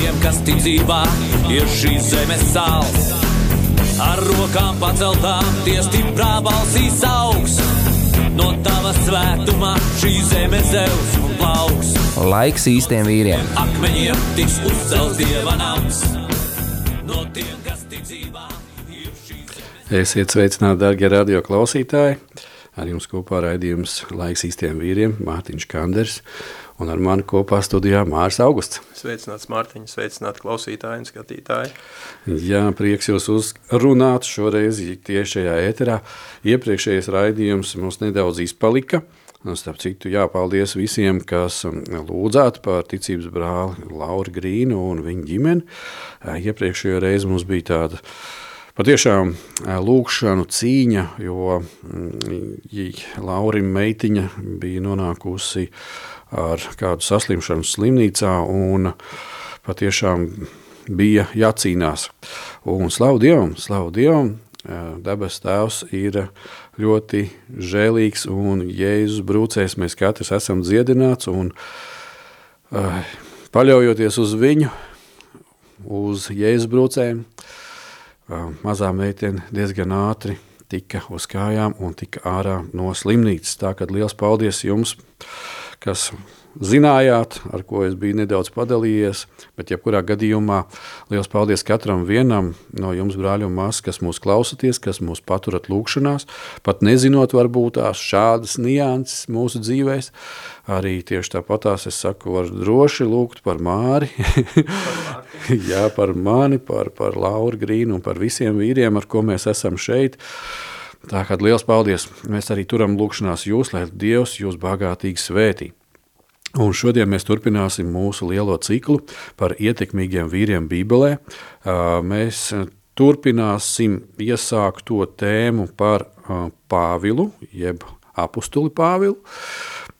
tiem, kas tic dzīvā, ir šīs zemes sāls. Ar rokām paceltām, tie stiprā balsīs augs. No tava svētumā šī zeme zeus un plauks. Laiks īstiem vīriem. Akmeņiem tiks uzcelts dieva nams. No tiem, kas tic dzīvā, ir šīs zemes Esiet sveicināti, darbie radio klausītāji! Ar jums kopā raidījums Laiks īstiem vīriem, Mārtiņš Kanders un ar mani kopā studijā Mārs Augusts. Sveicināts Mārtiņš, sveicināti klausītāji un skatītāji. Jā, prieks jūs uzrunāt šoreiz tieši šajā ēterā. Iepriekšējais raidījums mums nedaudz izpalika. Un, starp citu, jāpaldies visiem, kas um, lūdzāt par ticības brāli Lauru Grīnu un viņa ģimeni. Iepriekšējo reizi mums bija tāda patiešām lūkšanu cīņa, jo mm, Laurim meitiņa bija nonākusi ar kādu saslimšanu slimnīcā un patiešām bija jācīnās. Un slavu Dievam, slavu Dievam, debes tēvs ir ļoti žēlīgs un Jēzus brūcēs mēs katrs esam dziedināts un paļaujoties uz viņu, uz Jēzus brūcēm, mazā meitene diezgan ātri tika uz kājām un tika ārā no slimnīcas. Tā kā liels paldies jums, kas zinājāt, ar ko es biju nedaudz padalījies, bet jebkurā gadījumā liels paldies katram vienam no jums, brāļi un māsas, kas mūs klausaties, kas mūs paturat lūkšanās, pat nezinot varbūt tās šādas nianses mūsu dzīvēs, arī tieši tāpatās es saku, var droši lūgt par Māri, jā, par mani, par, par Lauru Grīnu un par visiem vīriem, ar ko mēs esam šeit. Tā kā liels paldies! Mēs arī turam lūkšanās jūs, lai Dievs jūs bagātīgi svētī. Un šodien mēs turpināsim mūsu lielo ciklu par ietekmīgiem vīriem Bībelē. Mēs turpināsim iesākt to tēmu par Pāvilu, jeb apustuli Pāvilu.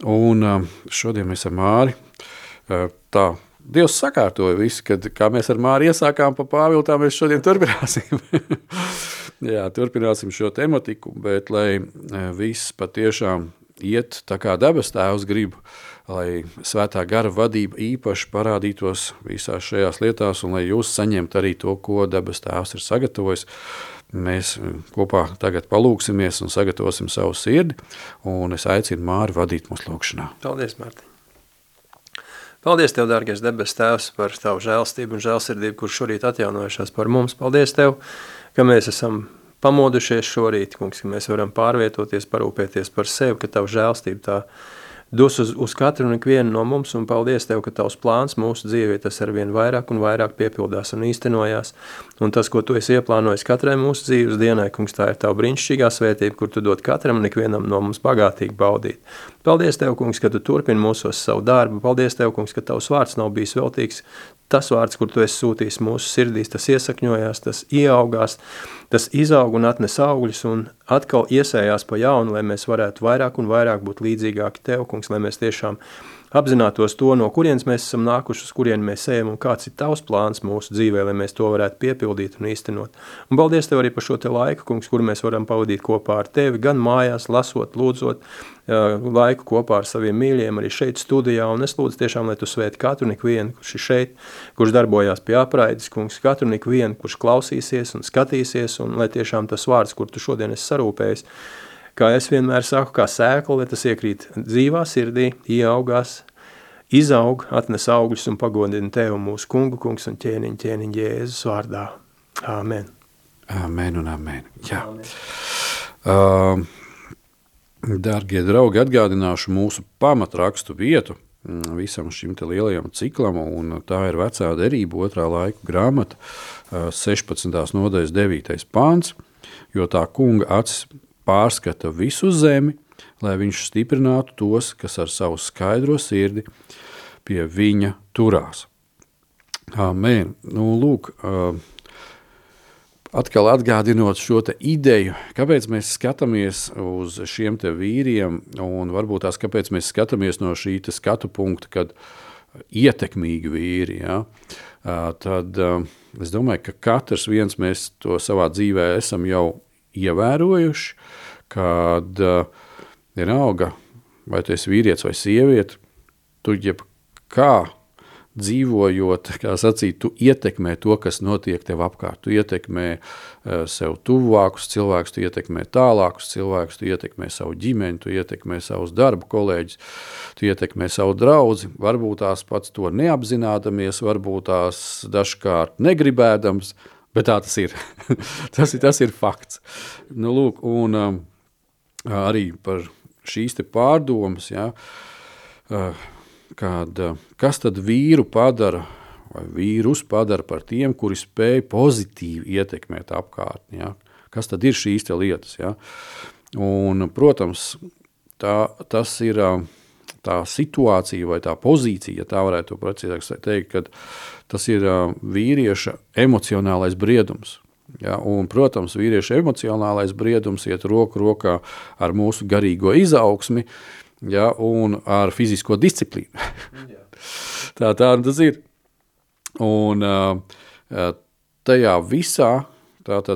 Un šodien mēs ar Māri tā Dievs sakārtoja visu, kad kā mēs ar Māri iesākām pa Pāvilu, tā mēs šodien turpināsim. Jā, turpināsim šo tematiku, bet lai viss patiešām iet tā kā debes tēvs grib, lai svētā gara vadība īpaši parādītos visās šajās lietās un lai jūs saņemtu arī to, ko debes tēvs ir sagatavojis. Mēs kopā tagad palūksimies un sagatavosim savu sirdi, un es aicinu Māri vadīt mūsu lūkšanā. Paldies, Mārtiņ! Paldies Tev, dārgais debes Tēvs, par Tavu žēlstību un žēlsirdību, kur šorīt atjaunojušās par mums. Paldies Tev, ka mēs esam pamodušies šorīt, kungs, ka mēs varam pārvietoties, parūpēties par sevi, ka Tavu žēlstību tā dos uz, uz katru un ikvienu no mums, un paldies Tev, ka Tavs plāns mūsu dzīvē tas ar vien vairāk un vairāk piepildās un īstenojās, un tas, ko Tu esi ieplānojis katrai mūsu dzīves dienai, kungs, tā ir Tava brīnišķīgā svētība, kur Tu dod katram un ikvienam no mums bagātīgi baudīt. Paldies Tev, kungs, ka Tu turpini mūsos savu darbu, paldies Tev, kungs, ka Tavs vārds nav bijis veltīgs, tas vārds, kur Tu esi sūtījis mūsu sirdīs, tas iesakņojās, tas ieaugās, tas izaug un atnes augļus un atkal iesējās pa jaunu, lai mēs varētu vairāk un vairāk būt līdzīgāki Tev, kungs, lai mēs tiešām apzinātos to, no kurienes mēs esam nākuši, uz kurien mēs ejam un kāds ir tavs plāns mūsu dzīvē, lai mēs to varētu piepildīt un īstenot. Un paldies Tev arī par šo te laiku, kungs, kur mēs varam pavadīt kopā ar Tevi, gan mājās, lasot, lūdzot, laiku kopā ar saviem mīļiem, arī šeit studijā, un es lūdzu tiešām, lai Tu svēti katru ikvienu, kurš ir šeit, kurš darbojās pie apraides, kungs, katru ikvienu, kurš klausīsies un skatīsies, un lai tiešām tas vārds, kur Tu šodien esi sarūpējis, kā es vienmēr saku, kā sēkla, tas iekrīt dzīvā sirdī, ieaugās, izaug, atnes augļus un pagodina Tev mūsu kungu, kungs un ķēniņ, ķēniņ Jēzus vārdā. Āmen. Amen un amen. Jā. Uh, Dārgie draugi, atgādināšu mūsu pamatrakstu vietu visam šim lielajam ciklam, un tā ir vecā derība, otrā laika grāmata, 16. nodaļas 9. pāns, jo tā kunga acis pārskata visu zemi, lai viņš stiprinātu tos, kas ar savu skaidro sirdi pie viņa turās. Amen. Nu, lūk, atkal atgādinot šo ideju, kāpēc mēs skatāmies uz šiem vīriem, un varbūt tās kāpēc mēs skatāmies no šī skatu punkta, kad ietekmīgi vīri. Ja? Tad es domāju, ka katrs viens mēs to savā dzīvē esam jau ievērojuši, kad vienalga, vai tu esi vīrietis vai sieviete, tu jebkā dzīvojot, kā sacīt, tu ietekmē to, kas notiek tev apkārt. Tu ietekmē uh, sev tuvākus cilvēkus, tu ietekmē tālākus cilvēkus, tu ietekmē savu ģimeni, tu ietekmē savus darba kolēģus, tu ietekmē savu draugu. Varbūt tās pats to neapzinādamies, varbūt tās dažkārt negribēdams, bet tā tas ir. tas, ir tas ir fakts. Nu, lūk, un um, arī par šīs pārdomas. Ja, kad, kas tad vīru padara vai vīrus padara par tiem, kuri spēj pozitīvi ietekmēt apkārtni. Ja? Kas tad ir šīs lietas? Ja? Un, protams, tā, tas ir tā situācija vai tā pozīcija, ja tā varētu precīzāk teikt, kad tas ir vīrieša emocionālais briedums. Ja, un, protams, vīrieša emocionālais briedums iet roku rokā ar mūsu garīgo izaugsmi, ja, un ar fizisko disciplīnu. tā tā tas ir. Un tajā visā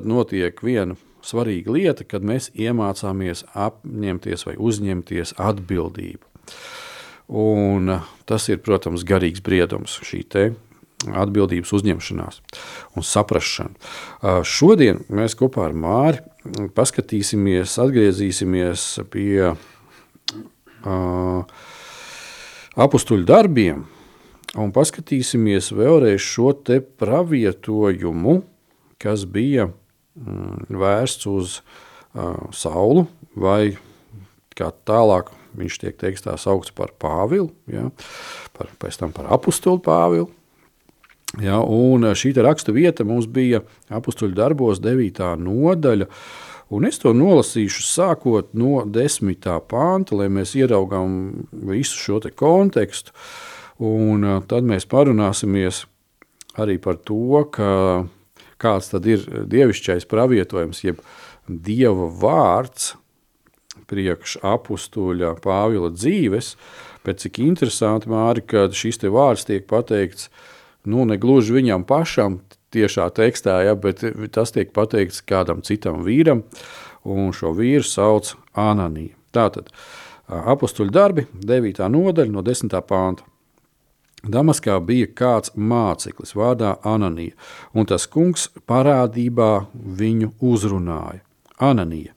notiek viena svarīga lieta, kad mēs iemācāmies apņemties vai uzņemties atbildību. Un tas ir, protams, garīgs briedums, šī atbildības uzņemšanās un saprašana. Šodien mēs kopā ar Māri paskatīsimies, atgriezīsimies pie apstuļu darbiem un paskatīsimies vēlreiz šo te pravietojumu, kas bija mm, vērsts uz uh, saulu, vai kā tālāk viņš tiek teiks tā saukts par Pāvilu, ja, par, pēc tam par apustulu Pāvilu. Ja, un šī rakstu vieta mums bija apstuļu darbos 9. nodaļa, uh, Un es to nolasīšu sākot no desmitā panta, lai mēs ieraugām visu šo kontekstu. Un tad mēs parunāsimies arī par to, ka, kāds tad ir dievišķais pravietojums, jeb dieva vārds priekš apstuļa Pāvila dzīves. Bet cik interesanti, Māri, ka šis vārds tiek pateikts nu, ne gluži viņam pašam, tiešā tekstā, ja, bet tas tiek pateikts kādam citam vīram, un šo vīru sauc Ananija. Tātad apstuļu darbi, 9. nodaļa no 10. pānta. Damaskā bija kāds māceklis vārdā Ananija, un tas kungs parādībā viņu uzrunāja. Ananija.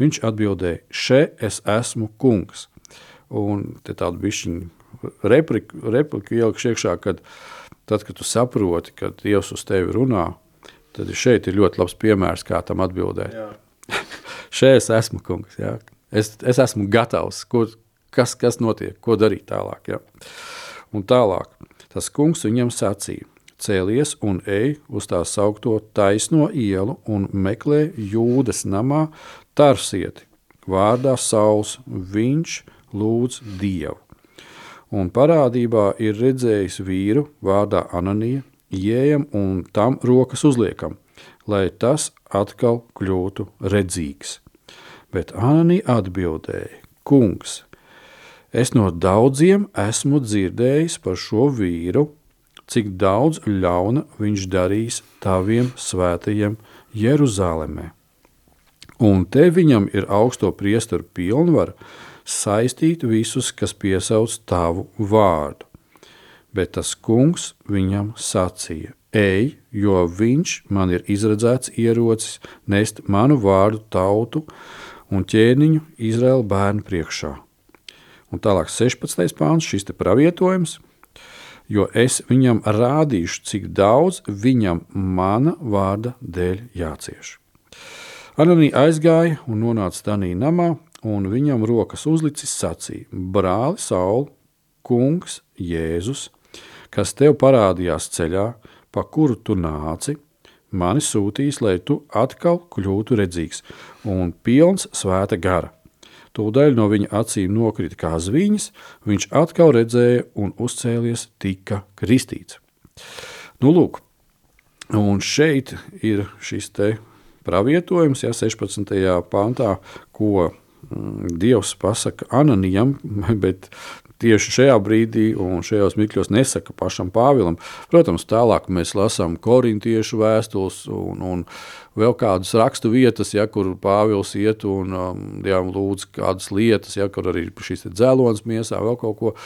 Viņš atbildēja, še es esmu kungs. Un te tādu bišķiņu repliku, repliku ielikšu iekšā, kad uh, Tad, kad tu saproti, ka Dievs uz tevi runā, tad šeit ir ļoti labs piemērs, kā tam atbildēt. šeit es esmu kungs. Jā. Es, es esmu gatavs, ko, kas, kas notiek, ko darīt tālāk. Jā. Un tālāk tas kungs viņam sacīja: Cēlies un ej uz tā saukto taisno ielu un meklē jūdas namā tarsieti. Vārdā saules viņš lūdz Dievu un parādībā ir redzējis vīru vārdā Ananija, ieejam un tam rokas uzliekam, lai tas atkal kļūtu redzīgs. Bet Ananija atbildēja: Kungs, es no daudziem esmu dzirdējis par šo vīru, cik daudz ļauna viņš darīs taviem svētajiem Jeruzalemē. Un te viņam ir augsto priesteru pilnvaru saistīt visus, kas piesauc tavu vārdu. Bet tas kungs viņam sacīja: Ej, jo viņš man ir izredzēts ierocis nest manu vārdu tautu un ķēniņu Izraēla bērnu priekšā. Un tālāk 16. pāns, šis te pravietojums, jo es viņam rādīšu, cik daudz viņam mana vārda dēļ jācieš. Ananī aizgāja un nonāca Danī namā, un viņam rokas uzlicis sacīja: Brāli, Saul, kungs, Jēzus, kas tev parādījās ceļā, pa kuru tu nāci, mani sūtīs, lai tu atkal kļūtu redzīgs un pilns svēta gara. Tūdaļ no viņa acīm nokrita kā zviņas, viņš atkal redzēja un uzcēlies, tika kristīts. Nu, lūk, un šeit ir šis te pravietojums, ja 16. pāntā, ko Dievs pasaka Ananijam, bet tieši šajā brīdī un šajos mikļos nesaka pašam Pāvilam. Protams, tālāk mēs lasām korintiešu vēstules un, un vēl kādas rakstu vietas, ja, kur Pāvils iet un um, jā, lūdz kādas lietas, ja, kur arī šīs dzēlonas miesā vēl kaut ko.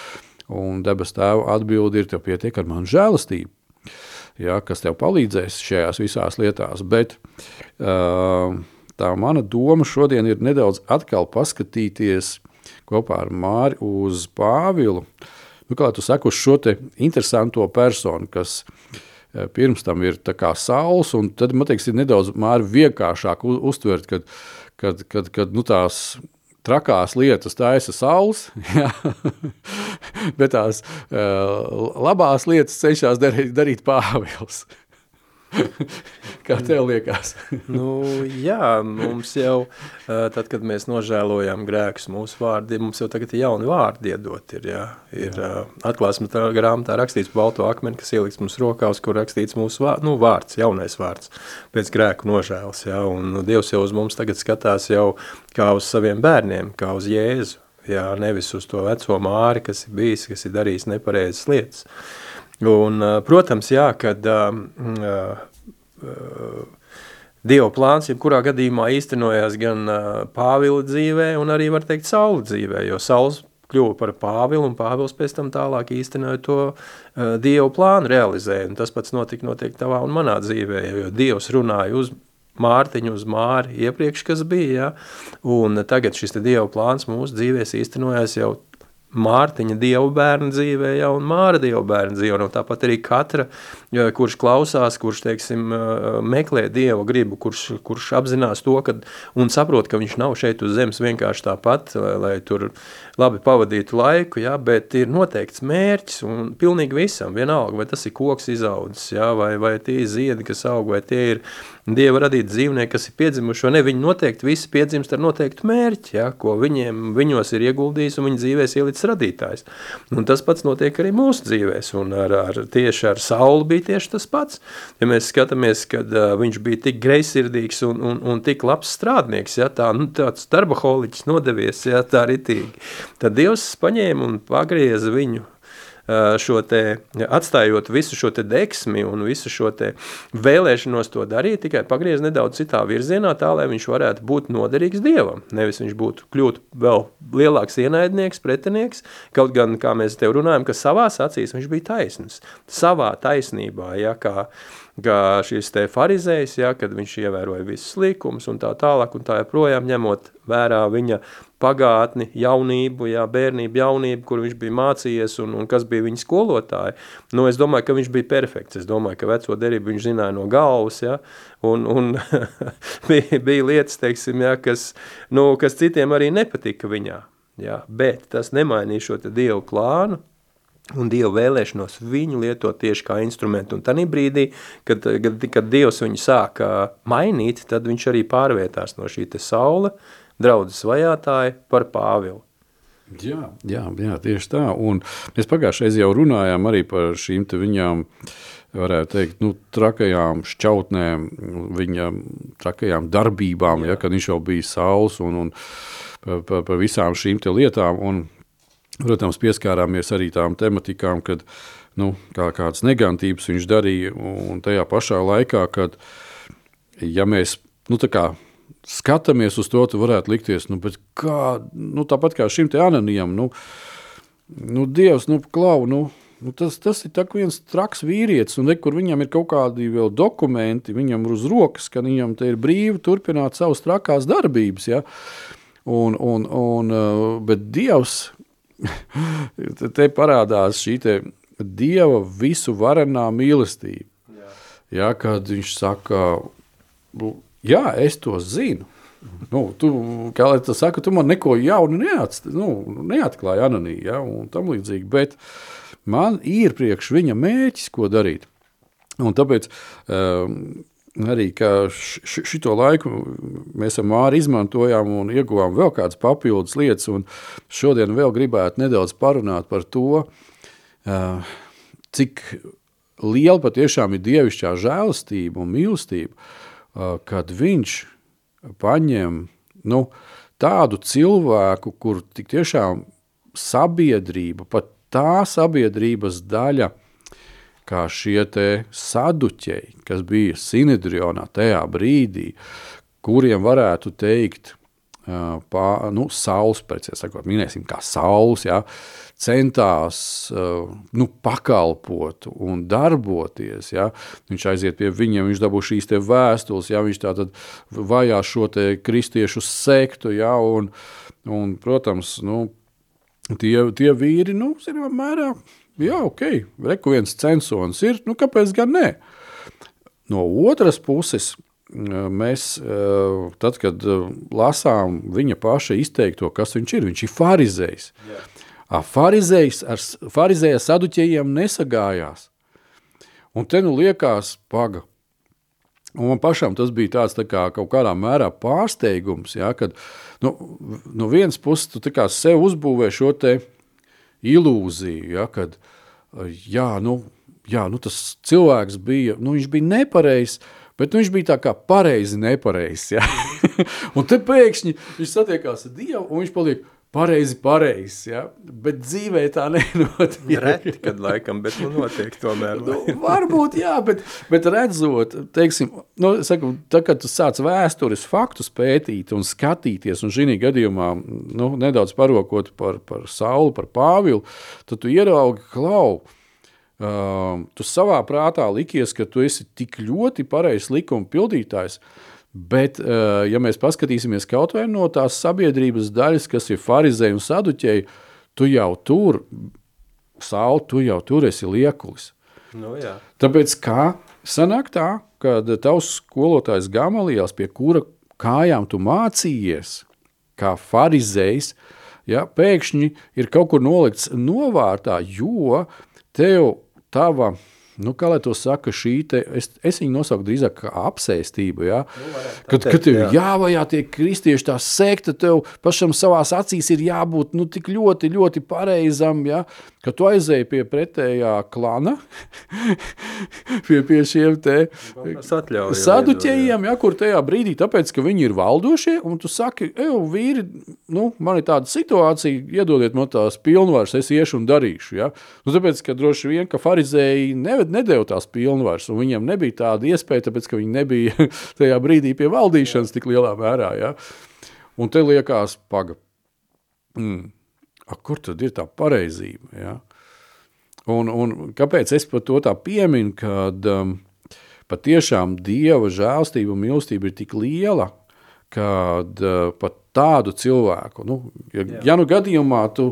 Un debes tēva atbildi ir, tev pietiek ar manu žēlastību ja, kas tev palīdzēs šajās visās lietās. Bet uh, tā mana doma šodien ir nedaudz atkal paskatīties kopā ar Māri uz Pāvilu. Nu, kā tu saki, uz šo interesanto personu, kas pirms tam ir saules, un tad man liekas, ir nedaudz vienkāršāk uztvert, kad, kad, kad, kad nu, tās trakās lietas taisa saules, bet tās uh, labās lietas cenšas darīt, darīt Pāvils. Kā tev liekas? nu, jā, mums jau, tad, kad mēs nožēlojam grēkus, mūsu vārdi, mums jau tagad ir jauni vārdi iedot. Ir, jā, ir jā. atklāsme tā grāmatā rakstīts balto akmeni, kas ieliks mums rokās, kur rakstīts mūsu vārds, nu, vārds, jaunais vārds, pēc grēku nožēlas. Jā, un Dievs jau uz mums tagad skatās jau kā uz saviem bērniem, kā uz Jēzu. Jā, nevis uz to veco māri, kas ir bijis, kas ir darījis nepareizas lietas. Uh, Un, protams, jā, kad uh, uh, Dieva plāns, jebkurā gadījumā īstenojās gan Pāvila dzīvē, un arī, var teikt, Saula dzīvē, jo Sauls kļuva par Pāvilu, un Pāvils pēc tam tālāk īstenoja to Dieva plānu realizēja, un tas pats notika noteikti tavā un manā dzīvē, jo Dievs runāja uz Mārtiņu uz Māri iepriekš, kas bija, ja? un tagad šis Dieva plāns mūsu dzīvēs īstenojās jau Mārtiņa dievu bērnu dzīvē, ja, un Māra dievu bērnu dzīvē, un tāpat arī katra, kurš klausās, kurš, teiksim, meklē dievu gribu, kurš, kurš apzinās to, kad, un saprot, ka viņš nav šeit uz zemes vienkārši tāpat, lai, lai tur labi pavadītu laiku, ja, bet ir noteikts mērķis, un pilnīgi visam, vienalga, vai tas ir koks izaudzis, ja, vai, vai tie ir ziedi, kas aug, vai tie ir Dieva radīti dzīvnieki, kas ir piedzimuši, ne, viņi noteikti visi piedzimst ar noteiktu mērķi, ja, ko viņiem, viņos ir ieguldījis un viņu dzīvēs ielicis radītājs. Un tas pats notiek arī mūsu dzīvēs, un ar, ar, tieši ar Saulu bija tieši tas pats. Ja mēs skatāmies, kad uh, viņš bija tik greizsirdīgs un, un, un tik labs strādnieks, ja, tā, nu, tāds darbaholiķis nodevies, ja, tā ritīgi, tad Dievs paņēma un pagrieza viņu šo te, atstājot visu šo te deksmi un visu šo te vēlēšanos to darīt, tikai pagriez nedaudz citā virzienā, tā lai viņš varētu būt noderīgs Dievam. Nevis viņš būtu kļūt vēl lielāks ienaidnieks, pretinieks, kaut gan, kā mēs tev runājam, ka savās acīs viņš bija taisns. Savā taisnībā, ja, kā, kā šis te farizējs, ja, kad viņš ievēroja visus likumus un tā tālāk un tā joprojām ņemot vērā viņa pagātni, jaunību, jā, bērnību, jaunību, kur viņš bija mācījies un, un kas bija viņa skolotāji. Nu, es domāju, ka viņš bija perfekts. Es domāju, ka veco derību viņš zināja no galvas, ja, un, un bija, bija lietas, teiksim, ja, kas, nu, kas citiem arī nepatika viņā. Ja, bet tas nemainīja šo Dievu plānu, un Dievu vēlēšanos viņu lietot tieši kā instrumentu. Un tanī brīdī, kad, kad, kad Dievs viņu sāka mainīt, tad viņš arī pārvietās no šī te saule, uh, draudzes vajātāji par Pāvilu. Jā, jā, jā, tieši tā. Un mēs pagājušajā jau runājām arī par šīm viņām, varētu teikt, nu, trakajām šķautnēm, viņa trakajām darbībām, jā. Ja, kad viņš jau bija saules un, un par, par, par visām šīm lietām. Un, protams, pieskārāmies arī tām tematikām, kad nu, kā kādas negantības viņš darīja. Un tajā pašā laikā, kad ja mēs nu, kā, skatāmies uz to, tu varētu likties, nu, kā, nu, tāpat kā šim te anonijam, nu, nu Dievs, nu, klau, nu, nu, tas, tas ir viens traks vīrietis, un kur viņam ir kaut kādi vēl dokumenti, viņam uz rokas, ka viņam te ir brīvi turpināt savas trakās darbības, ja, un, un, un, uh, bet Dievs, te parādās šī te Dieva visu varenā mīlestība, ja, ja kad viņš saka, Jā, es to zinu. Nu, tu, kā lai tas saka, tu man neko jaunu neatst, nu, neatklāji anonīmi, ja, un tam līdzīgi, bet man ir priekš viņa mēķis, ko darīt. Un tāpēc um, arī šito laiku mēs ar Māri izmantojām un ieguvām vēl kādas papildus lietas, un šodien vēl gribētu nedaudz parunāt par to, uh, cik liela patiešām ir dievišķā žēlastība un mīlestība, uh, kad viņš paņem nu, tādu cilvēku, kur tik tiešām sabiedrība, pat tā sabiedrības daļa, kā šie saduķeji, kas bija Sinedrionā tajā brīdī, kuriem varētu teikt, pā, nu, saules precīzi sakot, minēsim kā saules, ja, centās nu, pakalpot un darboties. Ja. Viņš aiziet pie viņiem, viņš dabū šīs vēstules, ja, viņš tātad vajā šo kristiešu sektu, ja, un, un, protams, nu, tie, tie vīri, nu, zināmā mērā, jā, ok, reku viens censons ir, nu, kāpēc gan ne? No otras puses, mēs, tad, kad lasām viņa paša izteikto, kas viņš ir, viņš ir farizējs. Yeah. Farizējs ar farizēja saduķējiem nesagājās. Un te nu liekas, paga, Un man pašam tas bija tāds tā kā, kaut kādā mērā pārsteigums, ja, kad nu, no vienas puses tu sev uzbūvē šo ilūziju, ja, kad jā, nu, jā, nu, tas cilvēks bija, nu, bija nepareizs, bet nu, viņš bija tā kā pareizi nepareizs. Ja. un te pēkšņi viņš satiekās ar Dievu un viņš paliek, pareizi, pareizi. Ja? Bet dzīvē tā nenotiek. Reti, kad laikam, bet nu notiek tomēr. nu, varbūt, jā, bet, bet redzot, teiksim, nu, saku, tā, kad tu sāc vēstures faktus pētīt un skatīties, un šī gadījumā nu, nedaudz parokot par, par Saulu, par Pāvilu, tad tu ieraugi klau. Uh, tu savā prātā likies, ka tu esi tik ļoti pareizs likuma pildītājs, uh, Bet, eh, ja mēs paskatīsimies kaut vai no tās sabiedrības daļas, kas ir farizēji un saduķēji, tu jau tur, saule, tu jau tur esi liekulis. Nu, jā. Tāpēc kā sanāk tā, kad tavs skolotājs Gamaliels, pie kura kājām tu mācījies, kā farizējs, ja, pēkšņi ir kaut kur nolikts novārtā, jo tev tava Nu, kā lai to saka, šī te, es, es viņu nosaucu drīzāk kā apsēstību. Ja? Nu, kad, teikt, kad tev jā. jāvajā tie kristieši, tā sekta, tev pašam savās acīs ir jābūt nu, tik ļoti, ļoti pareizam, ja? ka tu aizēji pie pretējā klana, pie, pie šiem te saduķējiem, ja, kur tajā brīdī, tāpēc, ka viņi ir valdošie, un tu saki, eju, vīri, nu, man ir tāda situācija, iedodiet man tās pilnvaras, es iešu un darīšu, ja. Nu, tāpēc, ka droši vien, ka farizēji neved, nedēv tās pilnvaras, un viņiem nebija tāda iespēja, tāpēc, ka viņi nebija tajā brīdī pie valdīšanas tik lielā mērā, ja. Un te liekas, paga, mm, kur tad ir tā pareizība? Ja? Un, un kāpēc es par to tā pieminu, kad um, patiešām Dieva žēlstība un mīlestība ir tik liela, kad uh, pat tādu cilvēku, nu, ja, Jā. ja nu gadījumā tu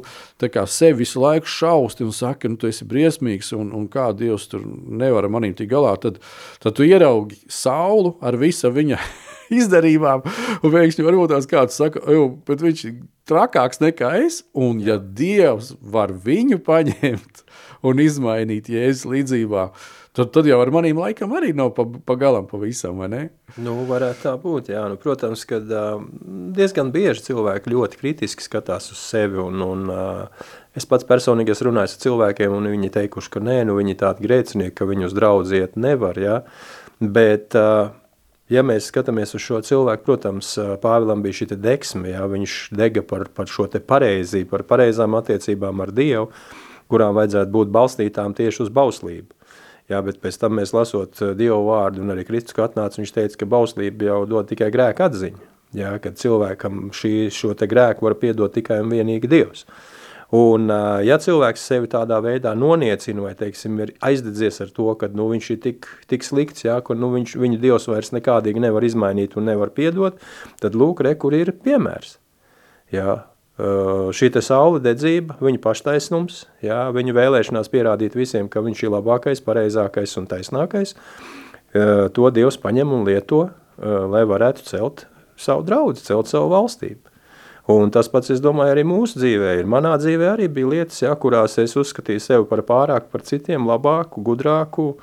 sevi visu laiku šausti un saki, nu, tu esi briesmīgs un, un kā Dievs tur nevar manīm tik galā, tad, tad tu ieraugi saulu ar visa viņa izdarībām. Un pēkšņi varbūt tās kāds saka, bet viņš ir trakāks nekā es. Un ja Dievs var viņu paņemt un izmainīt Jēzus līdzībā, tad, tad jau ar manīm laikam arī nav pa, pa pavisam, vai ne? Nu, varētu tā būt, jā. Nu, protams, ka diezgan bieži cilvēki ļoti kritiski skatās uz sevi un, un es pats personīgi esmu runājis ar cilvēkiem un viņi teikuši, ka nē, nu viņi tādi grēcinieki, ka viņus draudziet nevar, jā. Bet uh, Ja mēs skatāmies uz šo cilvēku, protams, Pāvilam bija šī deksme, jā, viņš dega par, par šo te pareizību, par pareizām attiecībām ar Dievu, kurām vajadzētu būt balstītām tieši uz bauslību. Jā, bet pēc tam mēs lasot Dievu vārdu un arī Kristus atnāca, viņš teica, ka bauslība jau dod tikai grēka atziņu, jā, kad cilvēkam šī, šo te grēku var piedot tikai un vienīgi Dievs. Un, ja cilvēks sevi tādā veidā noniecina vai teiksim, ir aizdedzies ar to, ka nu, viņš ir tik, tik slikts, ja, ka nu, viņš, viņa dievs vairs nekādīgi nevar izmainīt un nevar piedot, tad lūk, re, kur ir piemērs. Ja, šī saule dedzība, viņa paštaisnums, ja, viņa vēlēšanās pierādīt visiem, ka viņš ir labākais, pareizākais un taisnākais, to Dievs paņem un lieto, lai varētu celt savu draudzi, celt savu valstību. Un tas pats, es domāju, arī mūsu dzīvē ir. Manā dzīvē arī bija lietas, ja, kurās es uzskatīju sevi par pārāku par citiem, labāku, gudrāku.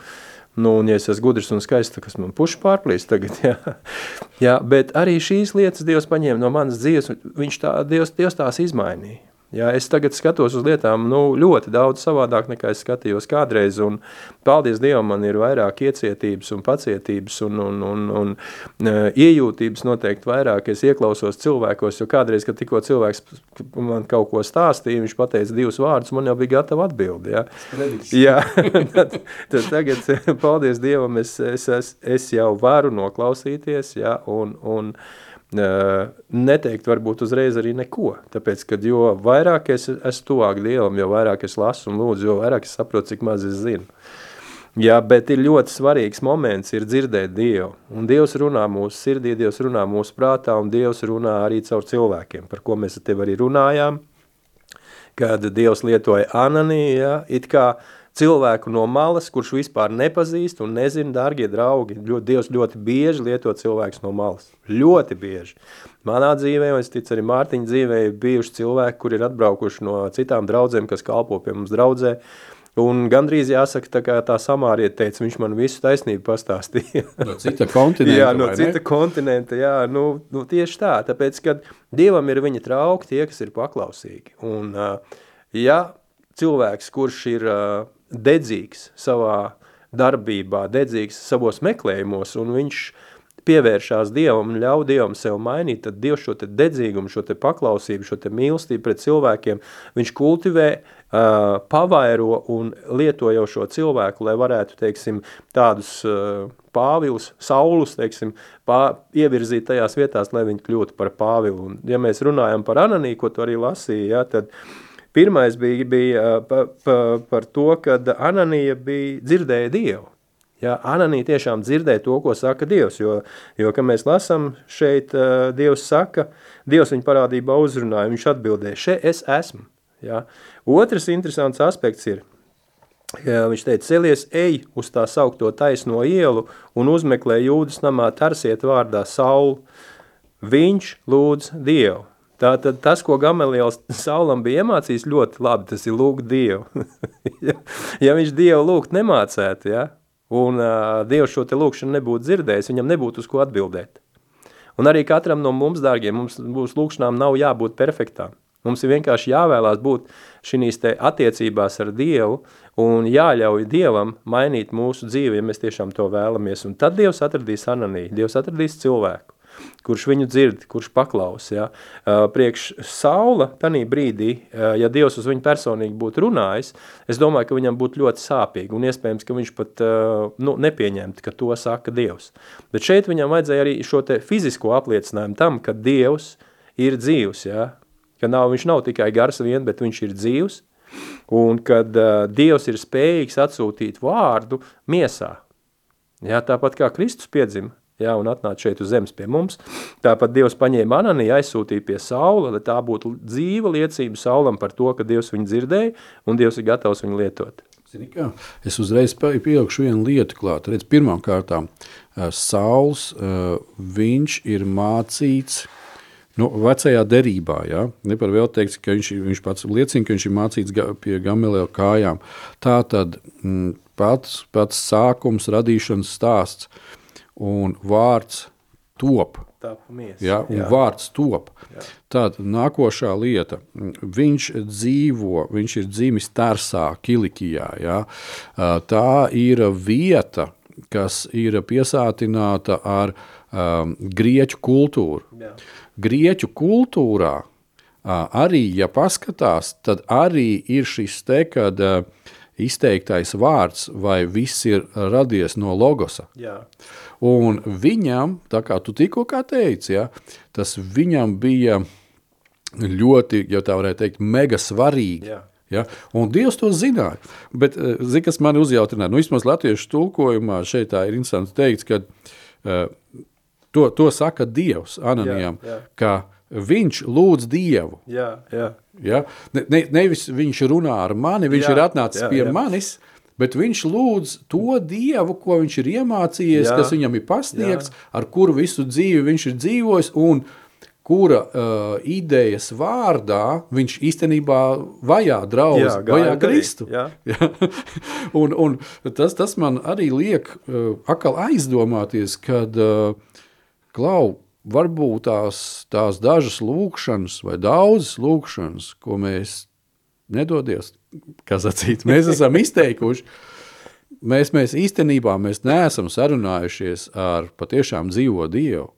Nu, un, ja es esmu gudrs un skaists, kas man puš pārplīs tagad, jā. jā, bet arī šīs lietas Dievs paņēma no manas dzīves, viņš tā, Dievs, Dievs tās izmainīja. Jā, es tagad skatos uz lietām nu, ļoti daudz savādāk nekā es skatījos kādreiz. Un, paldies Dievam, man ir vairāk iecietības un pacietības un, un, un, un uh, iejūtības noteikti vairāk. Es ieklausos cilvēkos, jo kādreiz, kad tikko cilvēks man kaut ko stāstīja, viņš pateica divus vārdus, man jau bija gatava atbildi. Jā, jā tad, tad tagad, paldies Dievam, es, es, es, es jau varu noklausīties jā, un, un neteikt varbūt uzreiz arī neko, tāpēc, kad jo vairāk es esmu tuvāk Dievam, jo vairāk es lasu un lūdzu, jo vairāk es saprotu, cik maz es zinu. Jā, bet ir ļoti svarīgs moments ir dzirdēt Dievu, un Dievs runā mūsu sirdī, Dievs runā mūsu prātā, un Dievs runā arī caur cilvēkiem, par ko mēs ar tevi arī runājām, kad Dievs lietoja Ananiju, ja, it kā uh, cilvēku no malas, kurš vispār nepazīst un nezina, dārgie draugi, ļoti, Dievs ļoti bieži lieto cilvēkus no malas. Ļoti bieži. Manā dzīvē, un es ticu arī Mārtiņa dzīvē, ir bijuši cilvēki, kuri ir atbraukuši no citām draudzēm, kas kalpo pie mums draudzē, Un gandrīz jāsaka, tā kā tā samāriet teica, viņš man visu taisnību pastāstīja. No cita kontinenta, Jā, no cita ne? kontinenta, jā, nu, nu tieši tā, tāpēc, kad Dievam ir viņa trauki tie, kas ir paklausīgi. Un, ja cilvēks, kurš ir dedzīgs savā darbībā, dedzīgs savos meklējumos, un viņš pievēršās Dievam un ļauj Dievam sev mainīt, tad Dievs šo te dedzīgumu, šo te paklausību, šo te mīlestību pret cilvēkiem, viņš kultivē, uh, pavairo un lieto jau šo cilvēku, lai varētu, teiksim, tādus uh, pāvilus, saulus, teiksim, pā, ievirzīt tajās vietās, lai viņi kļūtu par pāvilu. Un, ja mēs runājam par Ananī, ko tu arī lasīji, ja, tad uh, Pirmais bija, bija pa, pa, par to, ka Ananija bija dzirdēja Dievu. Ja, Ananija tiešām dzirdēja to, ko saka Dievs, jo, jo kad mēs lasām šeit, uh, Dievs saka, Dievs viņa parādībā uzrunāja, viņš atbildēja, še es esmu. Ja. Otrs interesants aspekts ir, ja, viņš teica, celies ej uz tā saukto taisno ielu un uzmeklē jūdas namā tarsiet vārdā saulu. Viņš lūdz Dievu. Tātad tas, ko Gamaliels Saulam bija iemācījis ļoti labi, tas ir lūgt Dievu. ja, ja viņš Dievu lūgt nemācētu, ja, un uh, Dievs šo te lūkšanu nebūtu dzirdējis, viņam nebūtu uz ko atbildēt. Un arī katram no mums, dārgiem, mums būs lūkšanām nav jābūt perfektām. Mums ir vienkārši jāvēlās būt šīs attiecībās ar Dievu un jāļauj Dievam mainīt mūsu dzīvi, ja mēs tiešām to vēlamies. Un tad Dievs atradīs ananiju, Dievs atradīs cilvēku kurš viņu dzird, kurš paklaus. Ja? Priekš Saula tanī brīdī, ja Dievs uz viņu personīgi būtu runājis, es domāju, ka viņam būtu ļoti sāpīgi un iespējams, ka viņš pat nu, nepieņemtu, ka to saka Dievs. Bet šeit viņam vajadzēja arī šo fizisko apliecinājumu tam, ka Dievs ir dzīvs, ja? ka nav, viņš nav tikai gars vien, bet viņš ir dzīvs, un kad uh, Dievs ir spējīgs atsūtīt vārdu miesā. Ja, tāpat kā Kristus piedzima, ja, un atnāca šeit uz zemes pie mums. Tāpat Dievs paņēma Ananiju, aizsūtīja pie Saula, lai tā būtu dzīva liecība Saulam par to, ka Dievs viņu dzirdēja un Dievs ir gatavs viņu lietot. Zini kā, es uzreiz pielikšu vienu lietu klāt. Redz, pirmām kārtām, Sauls, viņš ir mācīts, Nu, vecajā derībā, ja? ne par vēl teikt, ka viņš, viņš pats liecina, ka viņš ir mācīts pie Gamelēla kājām. Tā tad m, pats, pats sākums, radīšanas stāsts un vārds top. Mies, ja, un jā. vārds top. Jā. Tad nākošā lieta. Viņš dzīvo, viņš ir dzimis Tarsā, Kilikijā. Ja. Tā ir vieta, kas ir piesātināta ar um, grieķu kultūru. Jā. Grieķu kultūrā arī, ja paskatās, tad arī ir šis te, kad uh, izteiktais vārds vai viss ir radies no logosa. Jā. Un viņam, tā kā tu tikko teici, ja, tas viņam bija ļoti, ja tā varētu teikt, mega svarīgi. Jā. Ja? Un Dievs to zināja. Bet, eh, zini, kas man uzjautrināja, nu, vismaz latviešu tulkojumā šeit ir interesanti teikts, ka uh, to, to saka Dievs Ananijam, jā, jā. ka viņš lūdz Dievu. Jā, jā. Ja? Ne, ne, nevis viņš runā ar mani, viņš jā, ir atnācis jā, pie jā. manis, bet viņš lūdz to Dievu, ko viņš ir iemācījies, jā, kas viņam ir pasniegts, jā. ar kuru visu dzīvi viņš ir dzīvojis, un kura uh, idejas vārdā viņš īstenībā vajā draugu, vajā Kristu. Jā. Un, un tas, tas man arī liek uh, atkal aizdomāties, kad uh, klau, varbūt tās, tās dažas lūkšanas vai daudzas lūkšanas, ko mēs nedodies, kā sacīt, mēs esam izteikuši, mēs, mēs īstenībā mēs neesam sarunājušies ar patiešām dzīvo Dievu.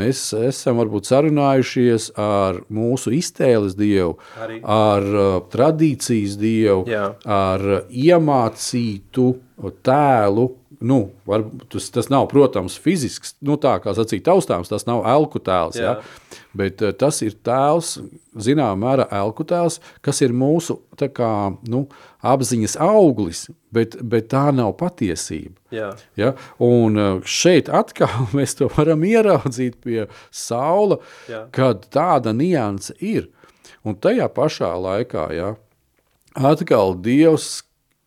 Mēs esam varbūt sarunājušies ar mūsu iztēles dievu, Arī. ar uh, tradīcijas dievu, Jā. ar uh, iemācītu tēlu nu, var, tas, tas nav, protams, fizisks, nu, tā kā sacīt, taustāms, tas nav elku tēls. Jā. Ja? Bet uh, tas ir tēls, zināmā mērā, elku tēls, kas ir mūsu kā, nu, apziņas auglis, bet, bet tā nav patiesība. Jā. Ja? Un uh, šeit atkal mēs to varam ieraudzīt pie saula, Jā. kad tāda nianse ir. Un tajā pašā laikā, ja, atkal Dievs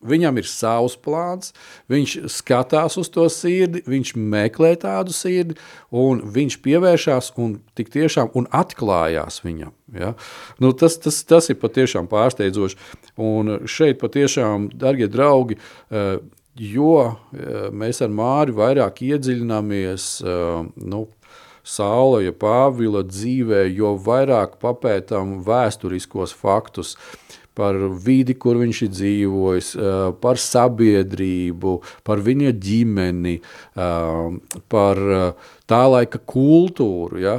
Viņam ir savs plāns, viņš skatās uz to sirdi, viņš meklē tādu sirdi, un viņš pievēršās un tik tiešām un atklājās viņam. Ja? Nu, tas, tas, tas ir patiešām pārsteidzoši. Un šeit patiešām, darbie draugi, eh, jo eh, mēs ar Māri vairāk iedziļināmies eh, nu, Saula, ja Pāvila dzīvē, jo vairāk papētām vēsturiskos faktus par vidi, kur viņš ir dzīvojis, par sabiedrību, par viņa ģimeni, par tā laika kultūru. Ja?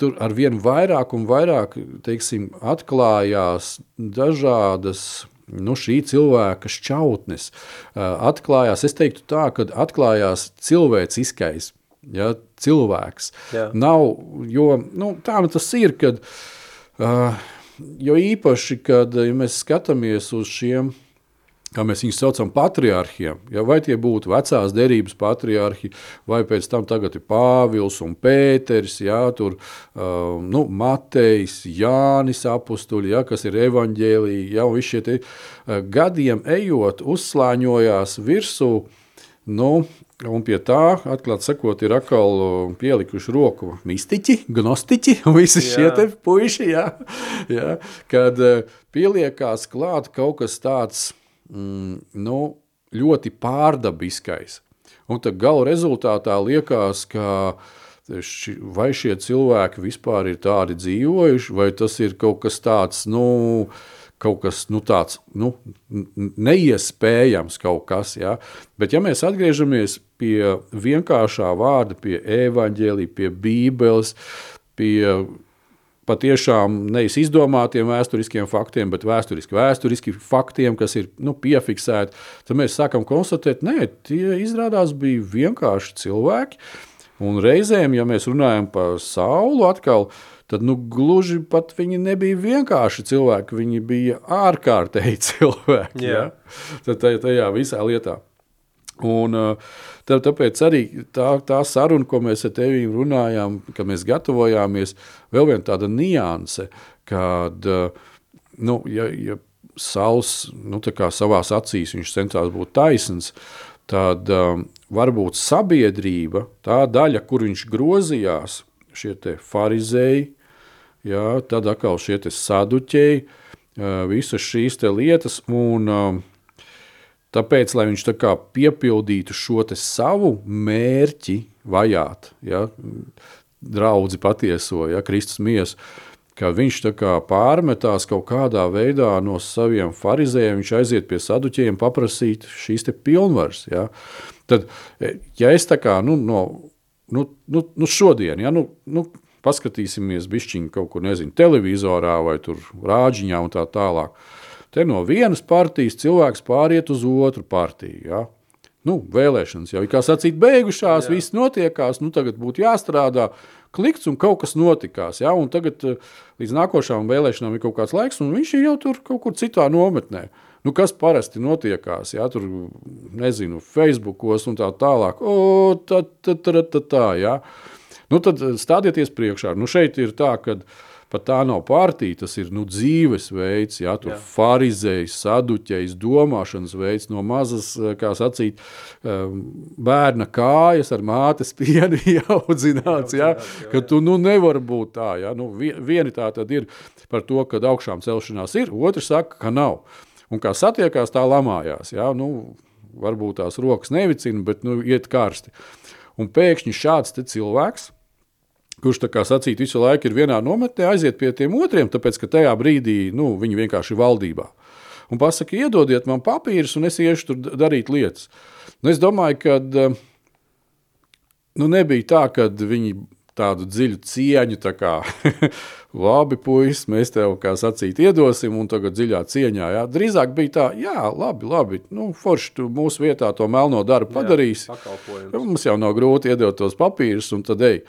Tur ar vien vairāk un vairāk teiksim, atklājās dažādas nu, šī cilvēka šķautnes. Atklājās, es teiktu tā, ka atklājās cilvēciskais ja, cilvēks. Jā. Nav, jo nu, tā nu tas ir, kad uh, jo īpaši, kad ja mēs skatāmies uz šiem, kā mēs viņus saucam, patriarchiem, ja, vai tie būtu vecās derības patriarhi, vai pēc tam tagad ir Pāvils un Pēters, ja, tur, uh, nu, Matejs, Jānis apustuļi, ja, kas ir evaņģēlī, ja, un visi šie te, uh, gadiem ejot uzslāņojās virsū, nu, Un pie tā, atklāti sakot, ir atkal pielikuši roku mistiķi, gnostiķi un visi jā. šie puiši. Jā, jā, kad pieliekās klāt kaut kas tāds mm, nu, ļoti pārdabiskais. Un tad gala rezultātā liekas, ka ši, vai šie cilvēki vispār ir tādi dzīvojuši, vai tas ir kaut kas tāds, nu, uh, kaut kas nu, tāds nu, neiespējams, kaut kas. Ja? Bet, ja mēs atgriežamies pie vienkāršā vārda, pie evaņģēlī, pie Bībeles, pie patiešām nevis izdomātiem vēsturiskiem faktiem, bet vēsturiski, vēsturiski faktiem, kas ir nu, piefiksēti, tad mēs sākam konstatēt, ka tie izrādās bija vienkārši cilvēki. Un reizēm, ja mēs runājam par saulu, atkal uh, tad nu, gluži pat viņi nebija vienkārši cilvēki, viņi bija ārkārtēji cilvēki. Yeah. Ja? Tad tajā, tajā visā lietā. Un, tā, tāpēc arī tā, tā saruna, ko mēs ar tevi runājām, kad mēs gatavojāmies, vēl viena tāda nianse, kad nu, ja, ja saules nu, savā acīs viņš centās būt taisns, tad um, varbūt sabiedrība, tā daļa, kur viņš grozījās, šie farizēji, jā, tad atkal šie saduķēji, visas šīs lietas. Un, tāpēc, lai viņš tā kā piepildītu šo savu mērķi, vajāt, ja, draudzi patieso, ja, Kristus miesu, ka viņš pārmetās kaut kādā veidā no saviem farizējiem, viņš aiziet pie saduķiem, paprasīt šīs pilnvaras. Ja. Tad, ja es tā kā nu, no, nu, nu, nu šodien, ja, nu, nu, paskatīsimies bišķiņu kaut kur, nezinu, televizorā vai tur rāģiņā un tā tālāk. Te no vienas partijas cilvēks pāriet uz otru partiju. Ja? Nu, vēlēšanas jau ir, kā sacīt, beigušās, Jā. viss notiekās, nu tagad būtu jāstrādā, klikts un kaut kas notikās. Ja? Un tagad eh, līdz nākošām vēlēšanām ir kaut kāds laiks, un viņš ir jau tur kaut kur citā nometnē. Nu, kas parasti notiekās, ja tur, nezinu, Facebookos un tā tālāk, o, tā, tā, tā, tā, tā, ja? Nu, tad stādieties priekšā. Nu, šeit ir tā, ka pat tā nav partija, tas ir nu, dzīvesveids, ja tur farizējs, saduķējs, domāšanas veids no mazas, kā sacīt, ehm, bērna kājas ar mātes pienu audzināts, ja, ka tu nu, nevar būt tā. Ja. Nu, vieni tā tad ir par to, ka augšām celšanās ir, otrs saka, ka nav. Un kā satiekās, tā lamājās. Ja. Nu, varbūt tās rokas nevicina, bet nu, iet karsti. Un pēkšņi šāds cilvēks, kurš tā kā sacīt visu laiku ir vienā nometnē, aiziet pie tiem otriem, tāpēc ka tajā brīdī nu, viņi vienkārši ir valdībā. Un pasaka, iedodiet man papīrus, un es iešu tur darīt lietas. Nu, es domāju, ka nu, nebija tā, ka viņi tādu dziļu cieņu, tā kā labi, puisis, mēs tev, kā sacīt, iedosim, un tagad dziļā cieņā. Jā. Drīzāk bija tā, jā, labi, labi, nu, forši tu mūsu vietā to melno darbu padarīsi. Mums jau nav grūti iedot tos papīrus, un tad ej.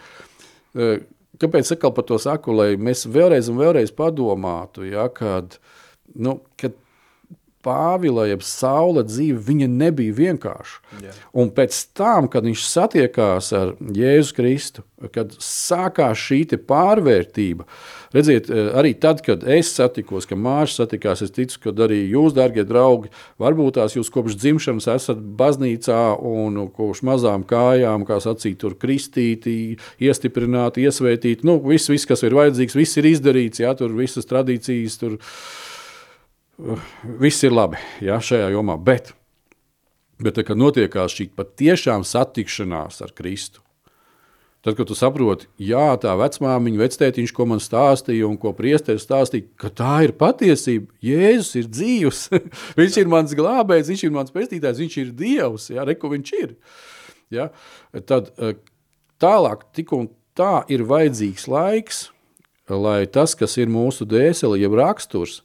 Kāpēc atkal par to saku, lai mēs vēlreiz un vēlreiz padomātu, ja, kad, nu, kad Pāvila, jeb Saula dzīve, viņa nebija vienkārša. Yeah. Un pēc tam, kad viņš satiekās ar Jēzu Kristu, kad sākās šī pārvērtība, redziet, arī tad, kad es satikos, kad Mārcis satikās, es ticu, ka arī jūs, darbie draugi, varbūt tās jūs kopš dzimšanas esat baznīcā un kopš mazām kājām, kā sacīt, tur kristīti, iestiprināti, iesvētīti. Nu, viss, viss, kas ir vajadzīgs, viss ir izdarīts, jā, tur visas tradīcijas. Tur, viss ir labi ja, šajā jomā. Bet, bet kad notiekās šī patiešām satikšanās ar Kristu, tad, kad tu saproti, jā, tā vecmāmiņa, vectētiņš, ko man stāstīja un ko priesteris stāstīja, ka tā ir patiesība. Jēzus ir dzīvs, viņš ir mans glābējs, viņš ir mans pestītājs, viņš ir Dievs, ja, reku viņš ir. Ja, tad eh, tālāk tik un tā ir vajadzīgs laiks, lai tas, kas ir mūsu dēseli, jeb raksturs,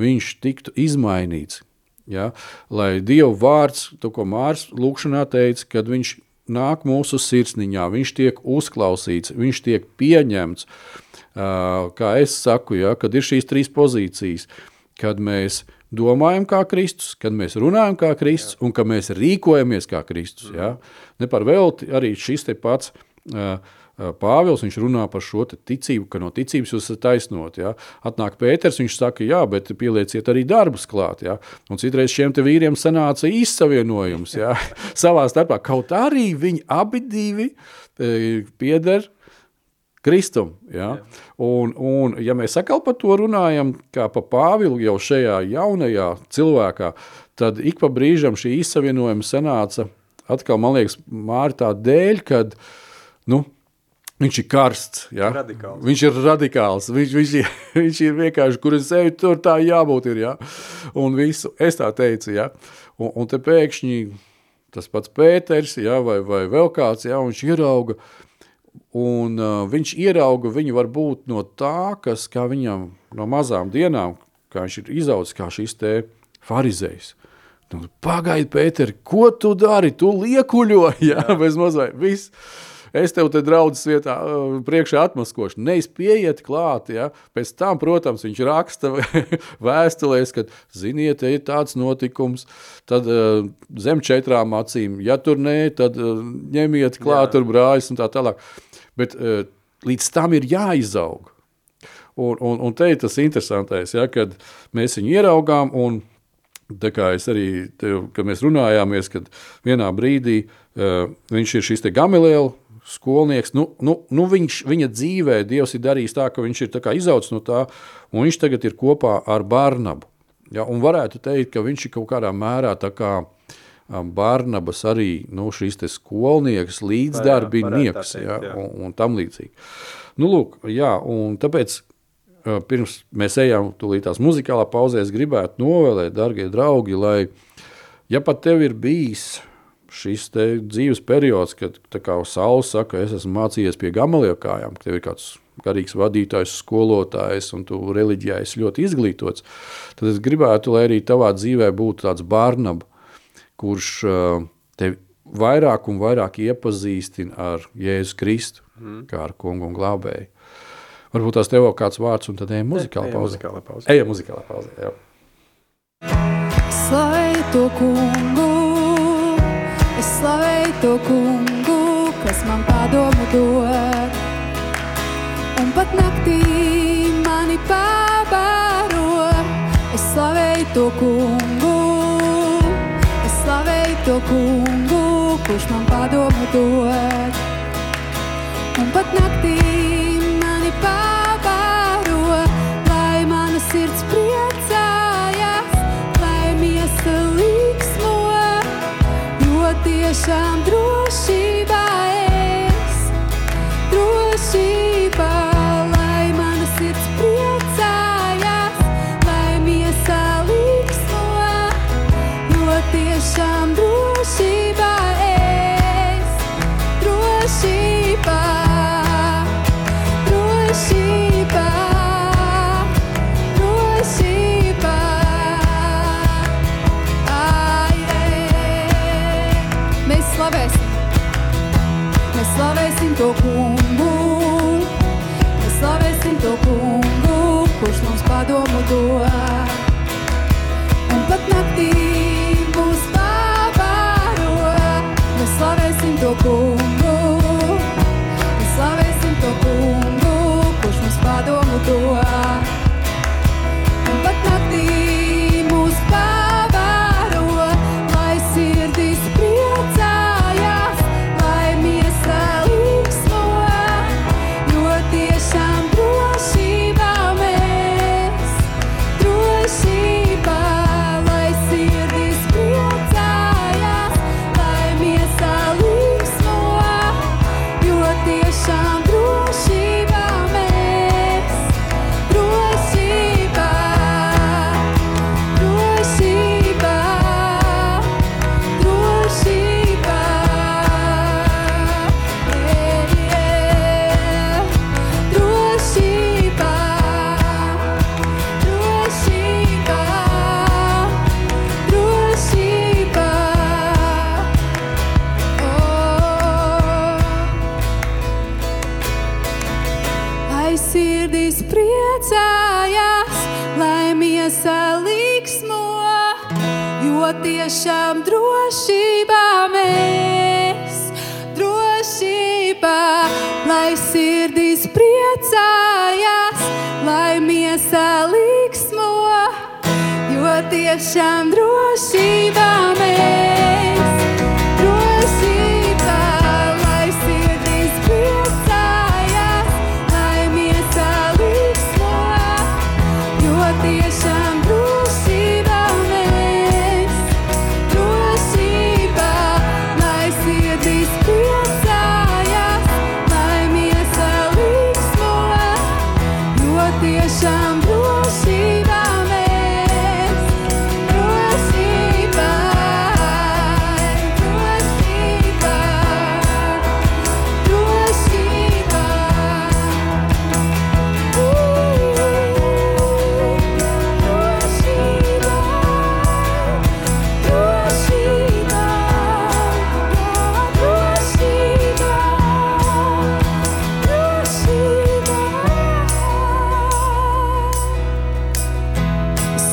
viņš tiktu izmainīts. Ja? Lai Dieva vārds, to ko Mārcis Lūkšanā teica, kad viņš nāk mūsu sirsniņā, viņš tiek uzklausīts, viņš tiek pieņemts. Kā es saku, ja, kad ir šīs trīs pozīcijas, kad mēs domājam kā Kristus, kad mēs runājam kā Kristus un kad mēs rīkojamies kā Kristus. Ja? Ne par velti arī šis te pats uh, Pāvils runā par šo ticību, ka no ticības jūs esat taisnoti. Ja? Atnāk Pēters, viņš saka, jā, bet pielieciet arī darbus klāt. Ja? Un citreiz šiem vīriem sanāca izsavienojums ja? savā starpā. Kaut arī viņi abi divi e, pieder Kristum. Ja? Un, un, ja mēs atkal par to runājam, kā par Pāvilu jau šajā jaunajā cilvēkā, tad ik pa brīžam šī izsavienojuma sanāca atkal, man liekas, Mārta dēļ, kad nu, Viņš ir karsts. Ja? Radikāls. Viņš ir radikāls. Viņš, viņš, ir, viņš ir vienkārši, kur es eju, tur tā jābūt. Ir, ja? Un visu es tā teicu. Ja? Un, un te pēkšņi tas pats Pēters ja? vai, vai vēl kāds, ja? viņš ierauga. Un uh, viņš ierauga viņu varbūt no tā, kas kā viņam no mazām dienām, kā viņš ir izaudzis kā šis te farizējs. Nu, Pagaidi, Pēter, ko tu dari? Tu liekuļo, ja? Jā. bez mazliet. Viss es tev te draudzes vietā uh, priekšā atmaskošu. Neiz pieiet klāt, ja? pēc tam, protams, viņš raksta vēstulēs, ka, ziniet, ir tāds notikums, tad uh, zem četrām acīm, ja tur nē, tad uh, ņemiet klāt Jā. tur brāļus un tā tālāk. Bet uh, līdz tam ir jāizaug. Un, un, un te ir tas interesantais, ja, kad mēs viņu ieraugām un Tā kā es arī, tev, kad mēs runājāmies, kad vienā brīdī uh, viņš ir šis te Gamaliela skolnieks, nu, nu, nu viņš, viņa dzīvē Dievs ir darījis tā, ka viņš ir izaudzis no tā, un viņš tagad ir kopā ar Barnabu. Ja, un varētu teikt, ka viņš ir kaut kādā mērā tā kā Barnabas arī nu, šīs skolnieks, līdzdarbinieks ja, un, un tam līdzīgi. Nu, lūk, jā, un tāpēc pirms mēs ejam tūlīt tās muzikālā pauzē, es gribētu novēlēt, darbie draugi, lai, ja pat tev ir bijis šis dzīves periods, kad Sauls saka, es esmu mācījies pie gamalieka kājām, ka tev ir kāds garīgs vadītājs, skolotājs un tu reliģijā esi ļoti izglītots, tad es gribētu, lai arī tavā dzīvē būtu tāds Barnaba, kurš tevi vairāk un vairāk iepazīstina ar Jēzu Kristu, mm. kā ar kungu un glābēju. Varbūt tās tev vēl kāds vārds, un tad ejam muzikālā pauzē. Ejam muzikālā pauzē, jā. Slavēj to kungu, to kungu, kas man padomu dod. Un pat naktī mani pabaro. Es slavēju to kungu, es slavēju to kungu, kurš man padomu dod. Un pat naktī tiešām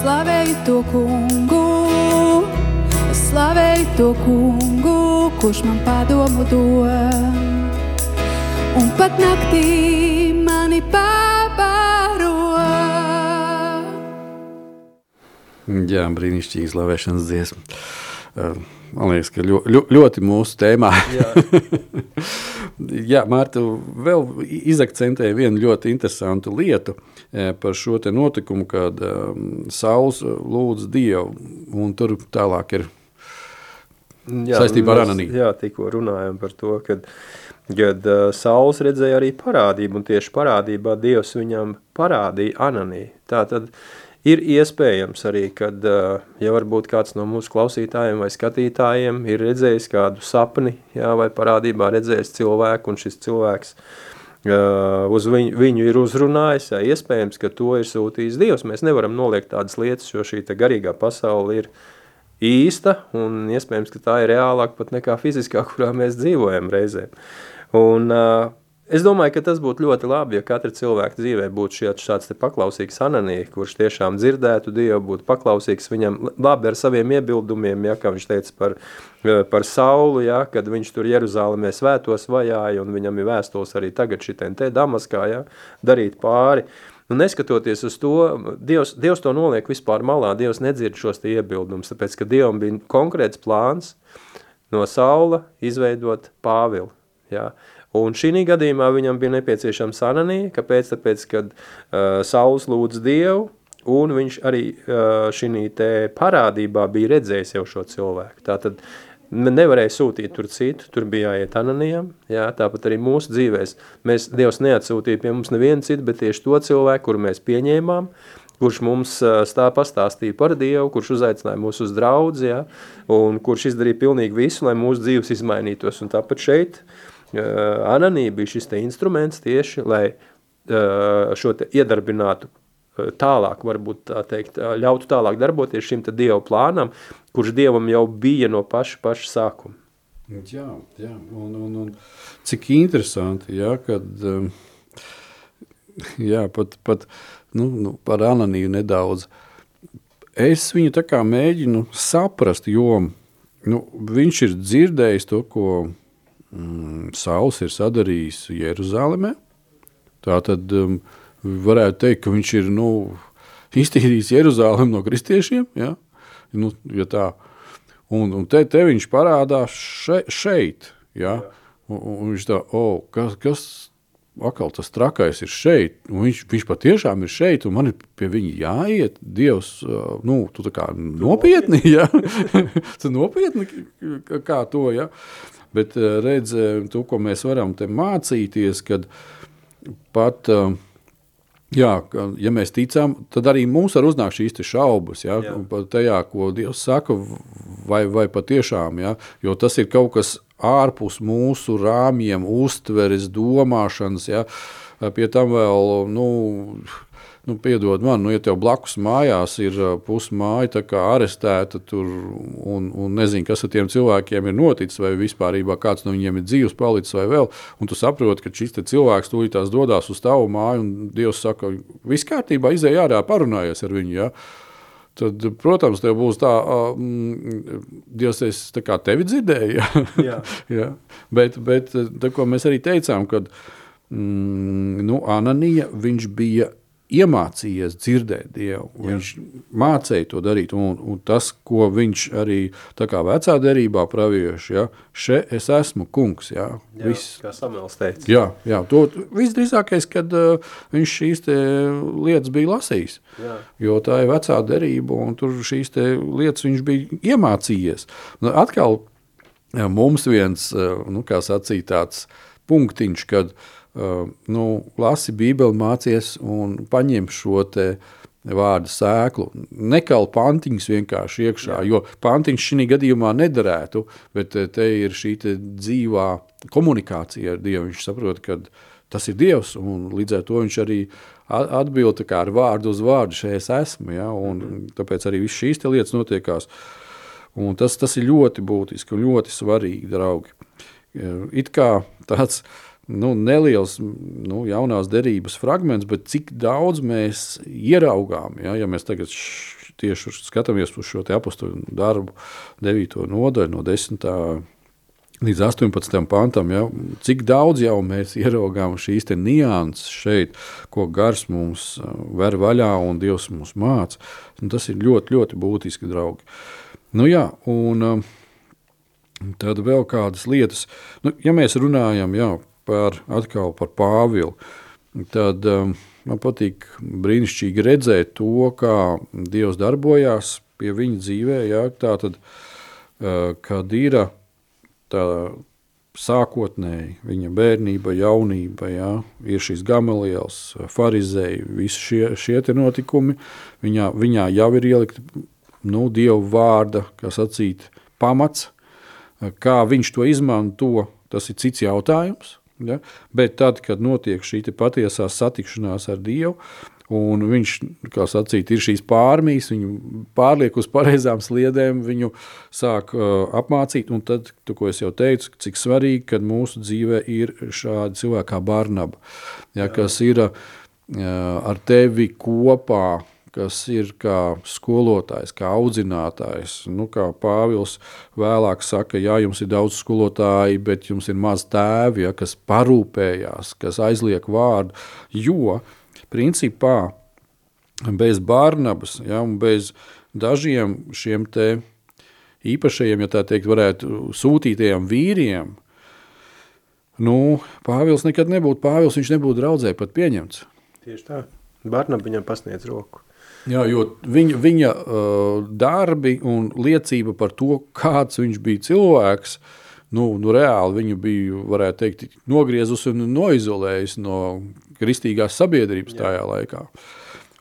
slavēju to kungu, es slavēju to kungu, kurš man padomu dod. Un pat naktī mani pabaro. Jā, brīnišķīgi slavēšanas dziesma. Uh, Man liekas, ka ļo, ļo, ļoti mūsu tēmā. Jā, Jā Mārta, vēl izakcentēja vienu ļoti interesantu lietu eh, par šo notikumu, kad um, Sauls lūdz Dievu, un tur tālāk ir Jā, Saistībā ar Ananiju. Jā, tikko runājam par to, kad, kad uh, Sauls redzēja arī parādību, un tieši parādībā Dievs viņam parādīja Ananiju. Tā tad ir iespējams arī, kad, uh, ja varbūt kāds no mūsu klausītājiem vai skatītājiem ir redzējis kādu sapni, jā, vai parādībā redzējis cilvēku, un šis cilvēks uh, uz viņu, viņu ir uzrunājis, jā, iespējams, ka to ir sūtījis Dievs. Mēs nevaram noliegt tādas lietas, jo šī garīgā pasaule ir īsta, un iespējams, ka tā ir reālāk pat nekā fiziskā, kurā mēs dzīvojam reizēm. Un uh, es domāju, ka tas būtu ļoti labi, ja katra cilvēka dzīvē būtu šie, šāds paklausīgs ananī, kurš tiešām dzirdētu Dievu, būtu paklausīgs viņam labi ar saviem iebildumiem, ja, kā viņš teica par, eh, par Saulu, ja, kad viņš tur Jeruzālēmē svētos vajāja, un viņam ir vēstules arī tagad šitien te Damaskā, ja, darīt pāri. Un neskatoties uz to, Dievs, Dievs to noliek vispār malā, Dievs nedzird šos te iebildumus, tāpēc, ka Dievam bija konkrēts plāns no Saula izveidot Pāvilu. Ja? Un šī gadījumā viņam bija nepieciešama sananija, kāpēc? Tāpēc, kad uh, Sauls lūdz Dievu, un viņš arī uh, šī parādībā bija redzējis jau šo cilvēku. Tātad nevarēja sūtīt tur citu, tur bija jāiet ananijam, jā, tāpat arī mūsu dzīvēs. Mēs, Dievs neatsūtīja pie mums nevienu citu, bet tieši to cilvēku, kuru mēs pieņēmām, kurš mums stāv pastāstīja par Dievu, kurš uzaicināja mūs uz draudzi, ja, un kurš izdarīja pilnīgi visu, lai mūsu dzīves izmainītos. Un tāpat šeit Ananī bija šis instruments tieši, lai šo te iedarbinātu tālāk, varbūt tā teikt, ļautu tālāk darboties šim te Dieva plānam, kurš Dievam jau bija no paša, paša sākuma. Jā, jā. Un, un, un cik interesanti, jā, kad jā, pat, pat nu, nu, par Ananiju nedaudz. Es viņu tā kā mēģinu saprast, jo nu, viņš ir dzirdējis to, ko mm, Sauls ir sadarījis Jeruzalemē. Tā tad um, varētu teikt, ka viņš ir nu, iztīrījis Jeruzalem no kristiešiem. Ja? Nu, ja tā. un, un te, te viņš parādās še, šeit. Ja? Un, un viņš tā, oh, kas, kas atkal tas trakais ir šeit, un viņš, viņš patiešām ir šeit, un man ir pie viņa jāiet. Dievs, nu, tu tā kā nopietni, ja? tu nopietni kā to, ja? Bet redz, to, ko mēs varam te mācīties, kad pat, jā, ja mēs ticam, tad arī mums var uznākt šīs šaubas, ja? tajā, ko Dievs saka, vai, vai patiešām, ja? jo tas ir kaut kas ārpus mūsu rāmjiem, uztveres, domāšanas. Ja? Pie tam vēl, nu, nu, piedod man, nu, ja tev blakus mājās ir pusmāja arestēta tur, un, un nezinu, kas ar tiem cilvēkiem ir noticis, vai vispār kāds no viņiem ir dzīves palicis vai vēl, un tu saproti, ka šis cilvēks tūlītās dodas uz tavu māju, un Dievs saka, viss kārtībā, izēj ārā, parunājies ar viņu. Ja? tad, protams, tev būs tā, mm, Dievs, es tā kā tevi dzirdēju. Ja? Jā. ja. Bet, bet tā, mēs arī teicām, kad mm, nu, Ananija, viņš bija iemācījies dzirdēt Dievu. Jā. Viņš mācīja to darīt. Un, un tas, ko viņš arī vecā derībā pravieši, ja, šeit es esmu kungs. Ja, jā, viss. kā Samuels teica. Jā, jā to visdrīzākais, kad uh, viņš šīs lietas bija lasījis. Jā. Jo tā ir vecā derība, un tur šīs lietas viņš bija iemācījies. Nu, atkal mums viens, nu, kā sacīt, tāds punktiņš, kad uh, nu, lasi Bībeli, mācies un paņem šo vārdu sēklu. Nekal pantiņus vienkārši iekšā, Jā. jo pantiņš šī gadījumā nederētu, bet te ir šī te dzīvā komunikācija ar Dievu. Viņš saprot, ka tas ir Dievs, un līdz ar to viņš arī atbild ar vārdu uz vārdu, šeit es esmu. Ja? Un, mhm. tāpēc arī viss šīs lietas notiekās. Un tas, tas ir ļoti būtiski un ļoti svarīgi, draugi. It kā tāds uh, nu, neliels nu, jaunās derības fragments, bet cik daudz mēs ieraugām, ja, ja mēs tagad tieši skatāmies uz šo apakstu darbu, 9. nodaļu, no 10. līdz 18. pantam, ja, cik daudz jau mēs ieraugām šīs nianses šeit, ko gars mums uh, ver vaļā un Dievs mums māca. Tas ir ļoti, ļoti būtiski, draugi. Nu, jā, un, um, Tad vēl kādas lietas, nu, ja mēs runājam jā, par, atkal par Pāvilu, tad um, man patīk brīnišķīgi redzēt to, kā Dievs darbojās pie viņa dzīvē. Ja, tā tad, uh, kad ir tā sākotnēji viņa bērnība, jaunība, ja, ir šis gamalielas, farizēji, visi šie, šie notikumi, viņā, viņā jau ir ielikt nu, Dieva vārda, kā sacīt, pamats, kā viņš to izmanto, tas ir cits jautājums. Ja? Bet tad, kad notiek šī patiesā satikšanās ar Dievu, un viņš, kā sacīt, ir šīs pārmijas, viņu pārliek uz pareizām sliedēm, viņu sāk uh, apmācīt, un tad, tu, ko es jau teicu, cik svarīgi, kad mūsu dzīvē ir šādi cilvēki kā Barnaba, ja, kas ir uh, ar tevi kopā, kas ir kā skolotājs, kā audzinātājs. Nu, kā Pāvils vēlāk saka, ja jums ir daudz skolotāju, bet jums ir maz tēvi, ja, kas parūpējās, kas aizliek vārdu. Jo, principā, bez Barnabas ja, un bez dažiem šiem īpašajiem, ja tā teikt, varētu sūtītajiem vīriem, nu, Pāvils nekad nebūtu Pāvils, viņš nebūtu draudzē pat pieņemts. Tieši tā. Barnabas viņam pasniedz roku. Jā, jo viņa, viņa uh, darbi un liecība par to, kāds viņš bija cilvēks, nu, nu reāli viņu bija, varētu teikt, nogriezusi un noizolējusi no kristīgās sabiedrības tajā Jā. laikā.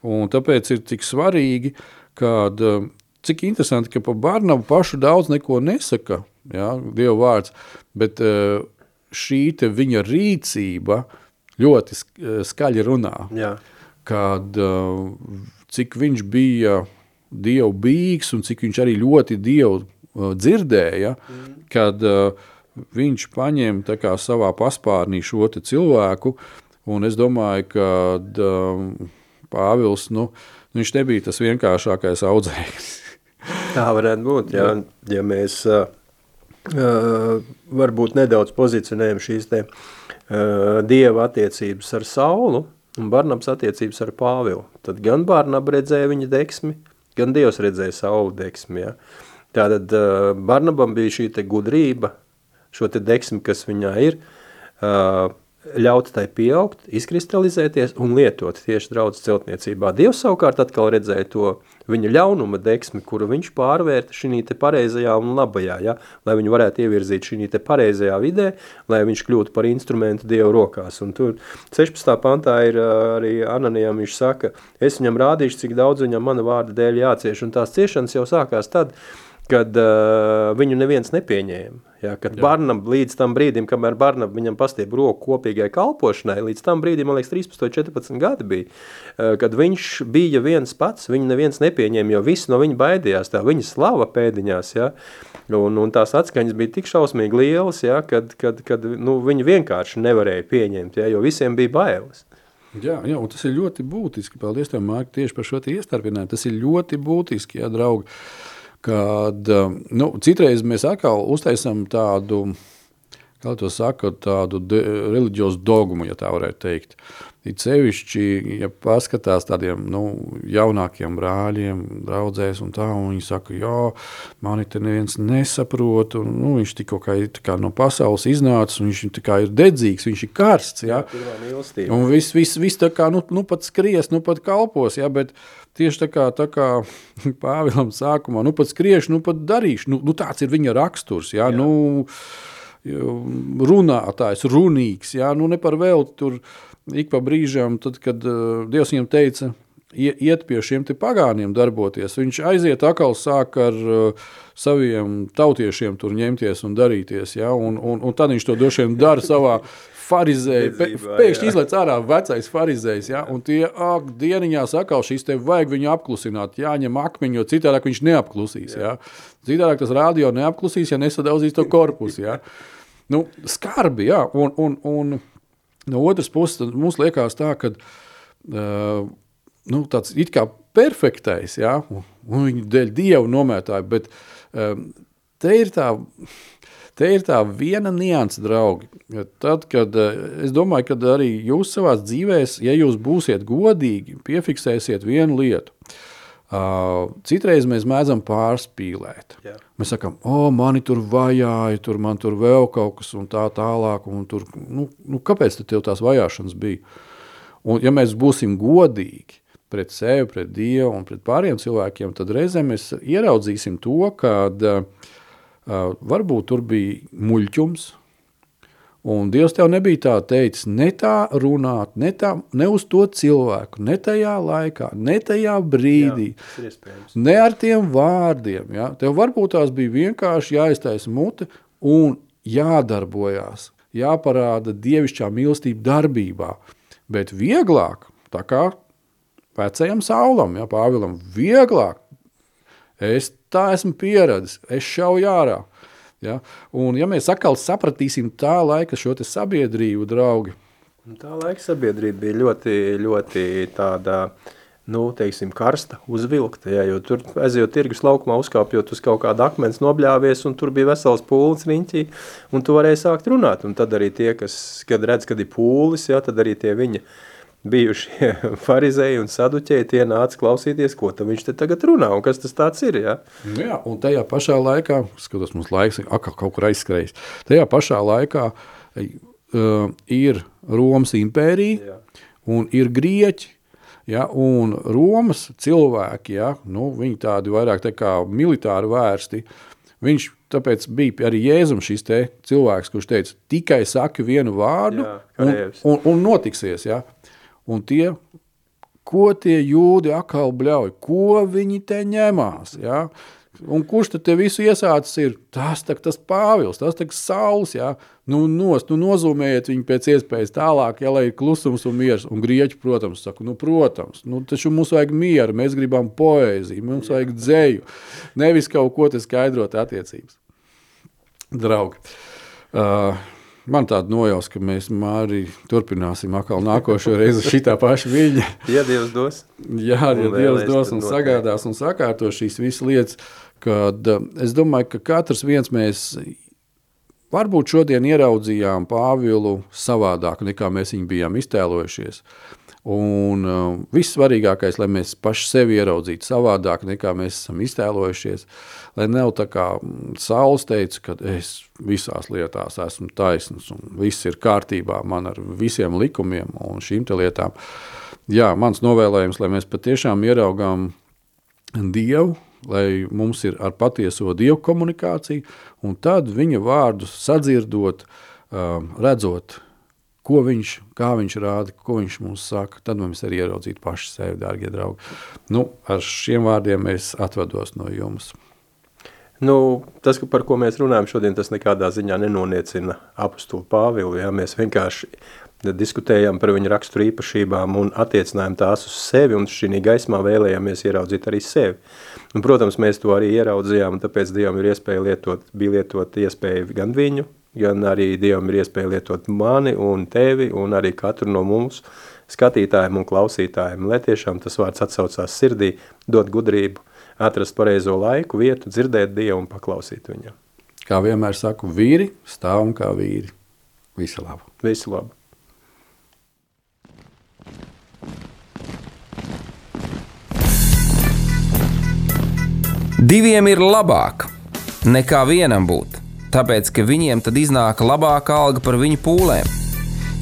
Un tāpēc ir tik svarīgi, kad, uh, cik interesanti, ka par Barnabu pašu daudz neko nesaka, ja, Dieva vārds, bet uh, šī viņa rīcība ļoti skaļi runā. Jā. Kad, cik viņš bija dievu bīgs un cik viņš arī ļoti dievu dzirdēja, mm. kad viņš paņēma kā, savā paspārnī šo cilvēku. Un es domāju, ka Pāvils nu, viņš nebija tas vienkāršākais audzēknis. Tā varētu būt. Jā, ja mēs uh, varbūt nedaudz pozicionējam šīs te, uh, dieva attiecības ar Saulu un Barnabas attiecības ar Pāvilu. Tad gan Barnaba redzēja viņa deksmi, gan Dievs redzēja Saulu deksmi. Ja? Tātad uh, Barnabam bija šī te gudrība, šo te deksmi, kas viņā ir, uh, ļaut tai pieaugt, izkristalizēties un lietot tieši draudz celtniecībā. Dievs savukārt atkal redzēja to viņa ļaunuma deksmi, kuru viņš pārvērta šī te pareizajā un labajā, ja? lai viņu varētu ievirzīt šī te pareizajā vidē, lai viņš kļūtu par instrumentu Dievu rokās. Un tur 16. pantā ir arī Ananijam, viņš saka, es viņam rādīšu, cik daudz viņam mana vārda dēļ jācieš, un tās ciešanas jau sākās tad, kad uh, viņu neviens nepieņēma. Ja, kad Jā. Barnab līdz tam brīdim, kamēr Barnab viņam pastiep roku kopīgai kalpošanai, līdz tam brīdim, man liekas, 13 vai 14 gadi bija, uh, kad viņš bija viens pats, viņu neviens nepieņēma, jo visi no viņa baidījās, tā viņa slava pēdiņās, ja, un, un tās atskaņas bija tik šausmīgi lielas, ja, kad, kad, kad nu, viņi vienkārši nevarēja pieņemt, ja, jo visiem bija bailes. Jā, jā, un tas ir ļoti būtiski. Paldies, Mārk, tieši par šo iestarpinājumu. Tas ir ļoti būtiski, ja, draugi. Uh, kad um, nu, citreiz mēs atkal uztaisām tādu, kā to saka, tādu reliģiozu dogmu, ja tā varētu teikt. It sevišķi, ja paskatās tādiem nu, jaunākiem brāļiem, draudzēs un tā, un viņi saka, jā, mani te neviens nesaprot, un nu, viņš tikko kā, kā no pasaules iznācis, un viņš kā ir dedzīgs, viņš ir karsts, jā. jā un viss, viss, viss tā kā, nu, nu pat skries, nu pat kalpos, jā, bet tieši tā kā, tā kā Pāvilam sākumā, nu pat skriešu, nu pat darīšu, nu, nu tāds ir viņa raksturs, jā, jā. nu, runātājs, runīgs, jā, nu ne par velti tur, ik pa brīžam, tad, kad uh, Dievs viņam teica, iet pie šiem pagāniem darboties, viņš aiziet atkal sāk ar uh, saviem tautiešiem tur ņemties un darīties, ja? un, un, un tad viņš to droši vien dara savā farizēju, pēkšņi izlec ārā vecais farizējs, ja? un tie, ak, dieniņās atkal šīs te vajag viņu apklusināt, jāņem akmeņu, jo citādāk viņš neapklusīs, ja? citādāk tas radio neapklusīs, ja nesadauzīs to korpusu, ja? Nu, skarbi, jā, un, un, un No otras puses, mums liekas tā, ka uh, nu, tāds it kā perfektais, ja, un viņa dēļ dievu nomētāju, bet um, te ir tā, te ir tā viena nianse, draugi. Tad, kad es domāju, ka arī jūs savā dzīvē, ja jūs būsiet godīgi, piefiksēsiet vienu lietu. Uh, citreiz mēs mēdzam pārspīlēt. Jā. Mēs sakām, o, mani tur vajāja, tur man tur vēl kaut kas un tā tālāk. Un tur, nu, nu, kāpēc tev tās vajāšanas bija? Un, ja mēs būsim godīgi pret sevi, pret Dievu un pret pāriem cilvēkiem, tad reizē mēs ieraudzīsim to, ka uh, varbūt tur bija muļķums, Un Dievs tev nebija tā teicis, ne tā runāt, ne, tā, ne uz to cilvēku, ne tajā laikā, ne tajā brīdī, Jā, ne ar tiem vārdiem. Ja? Tev varbūt tās bija vienkārši jāiztaisa mute un jādarbojās, jāparāda dievišķā mīlestība darbībā. Bet vieglāk, tā kā vecajam saulam, ja, Pāvilam, vieglāk, es tā esmu pieredzis, es šauju ārā. Ja? Un, ja mēs atkal sapratīsim tā laika šo sabiedrību, draugi. Tā laika sabiedrība bija ļoti, ļoti tāda, nu, teiksim, karsta, uzvilkta, ja, jo tur aizjot tirgus laukumā, uzkāpjot uz kaut kādu akmens nobļāvies, un tur bija vesels pūlis riņķī, un tu varēji sākt runāt, un tad arī tie, kas, kad redz, kad ir pūlis, ja, tad arī tie viņa, uh, bijušie farizēji un saduķēji, tie nāca klausīties, ko viņš te tagad runā un kas tas tāds ir. Ja? Nu jā, un tajā pašā laikā, skatos, mums laiks akā kaut kur aizskrējis, tajā pašā laikā uh, ir Romas impērija jā. un ir Grieķi, Ja, un Romas cilvēki, ja, nu, viņi tādi vairāk tā kā militāri vērsti, viņš tāpēc bija arī Jēzum šis cilvēks, kurš teica, tikai saki vienu vārdu Jā, un, un, un notiksies. Ja. Un tie ko tie jūdi atkal bļauj, ko viņi te ņemās. Ja? Un kurš tad te visu iesācis ir? Tas tak, tas Pāvils, tas tak saules, jā. Nu, nos, nu nozumējiet viņu pēc iespējas tālāk, ja lai ir klusums un miers. Un grieķi, protams, saka, nu, protams, nu, taču mums vajag mieru, mēs gribam poēziju, mums vajag dzēju, nevis kaut ko te skaidrot attiecības. Draugi, uh, man tāda nojausa, ka mēs Māri turpināsim atkal nākošo reizi šitā paša viņa. Ja Dievs dos. Jā, ja Dievs dos un sagādās un sakārto šīs visas lietas, kad uh, es domāju, ka katrs viens mēs varbūt šodien ieraudzījām Pāvilu savādāk, nekā mēs viņu bijām iztēlojušies. Un uh, vissvarīgākais, lai mēs paši sevi ieraudzītu savādāk, nekā mēs esam iztēlojušies, lai nav tā kā mm, Sauls teica, ka es visās lietās esmu taisns un viss ir kārtībā man ar visiem likumiem un šīm lietām. Jā, mans novēlējums, lai mēs patiešām ieraugām Dievu, lai mums ir ar patieso dievu komunikācija, un tad viņa vārdus sadzirdot, um, redzot, ko viņš, kā viņš rāda, ko viņš mums saka, tad mums ir ieraudzīt paši sevi, dārgie draugi. Nu, ar šiem vārdiem es atvados no jums. Nu, tas, par ko mēs runājam šodien, tas nekādā ziņā nenoniecina apostulu Pāvilu. Ja? Mēs vienkārši diskutējām par viņa raksturu īpašībām un attiecinājām tās uz sevi, un šī gaismā vēlējāmies ieraudzīt arī sevi. Un, protams, mēs to arī ieraudzījām, un tāpēc Dievam ir iespēja lietot, bija lietot iespēju gan viņu, gan arī Dievam ir iespēja lietot mani un tevi, un arī katru no mums skatītājiem un klausītājiem, lai tiešām tas vārds atsaucās sirdī, dot gudrību, atrast pareizo laiku, vietu, dzirdēt Dievu un paklausīt viņam. Kā vienmēr saku, vīri stāvam kā vīri. Visu labu! Visu labu! Diviem ir labāk nekā vienam būt, tāpēc ka viņiem tad iznāk labāka alga par viņu pūlēm.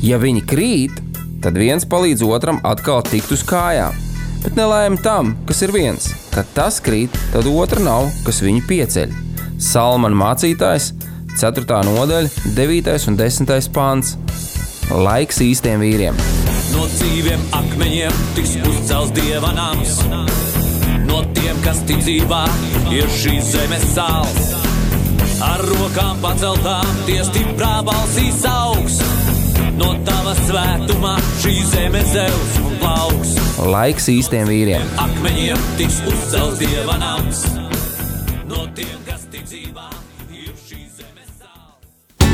Ja viņi krīt, tad viens palīdz otram atkal tikt uz kājām. Bet nelēma tam, kas ir viens, kad tas krīt, tad otra nav, kas viņu pieceļ. Salmāna mācītājs, 4. nodaļa, 9. un 10. pāns. Laiks īstiem vīriem. No dzīviem akmeņiem tiks uzcelts dieva nams no tiem, kas tic dzīvā, ir šīs zemes sāls. Ar rokām paceltām, tie stiprā balsīs augs. No tava svētumā šī zeme zeus un plauks. Laiks īstiem vīriem. Akmeņiem tiks uzcelts dieva nams. No tiem,